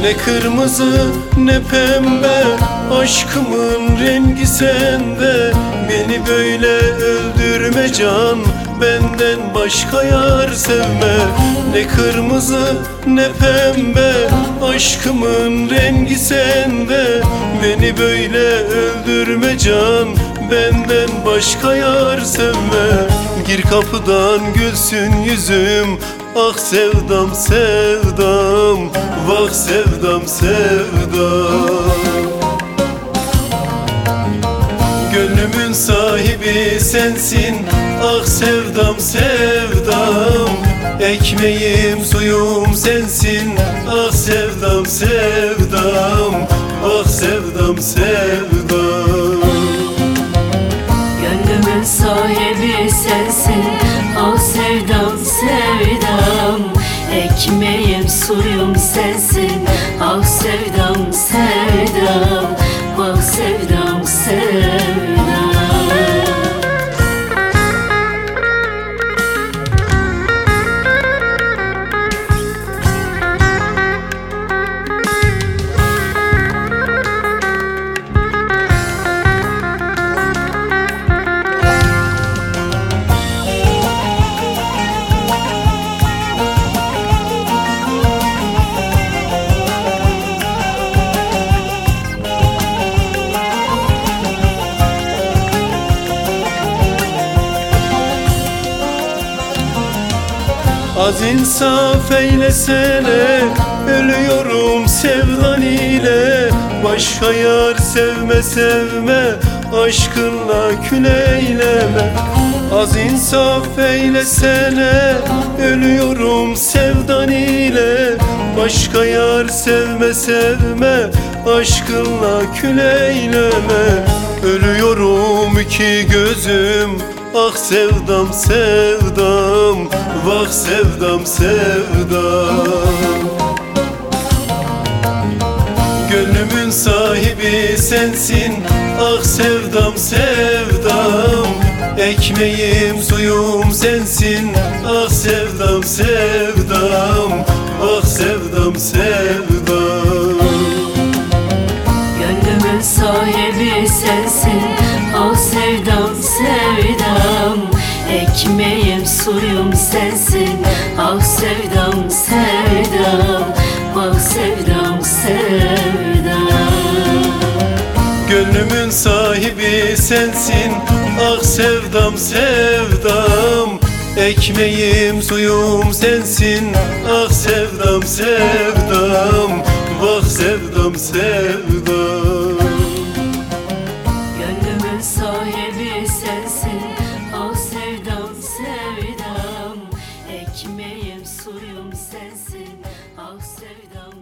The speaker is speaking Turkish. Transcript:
Ne kırmızı ne pembe Aşkımın rengi sende. Beni böyle öldürme can Benden başka yar sevme. Ne kırmızı ne pembe Aşkımın rengi sende. Beni böyle öldürme can Benden başka yar sevme. Gir kapıdan gülsün yüzüm Ah sevdam sevdam Vah sevdam sevdam. Gönlümün sahibi sensin Ah sevdam sevdam. Ekmeğim suyum sensin Ah sevdam sevdam. Ah sevdam sevdam. Gönlümün sahibi sensin Ah sevdam sevdam suyum sensin. Ah sevdam sevdam Az insaf eylesene Ölüyorum sevdan ile. Başka yar sevme sevme Aşkınla kül eyleme. Az insaf eylesene Ölüyorum sevdan ile. Başka yar sevme sevme Aşkınla kül eyleme. Ölüyorum iki gözüm Ah sevdam sevdam Vah sevdam sevdam. Gönlümün sahibi sensin Ah sevdam sevdam. Ekmeğim suyum sensin Ah sevdam sevdam. Ah sevdam sevdam. Gönlümün sahibi sensin Ah sevdam sevdam. Ekmeğim suyum sensin. Ah sevdam sevdam. Ah sevdam sevdam. Gönlümün sahibi sensin. Ah sevdam sevdam. Ekmeğim suyum sensin. Ah sevdam sevdam. Vah sevdam sevdam Ah sevdam.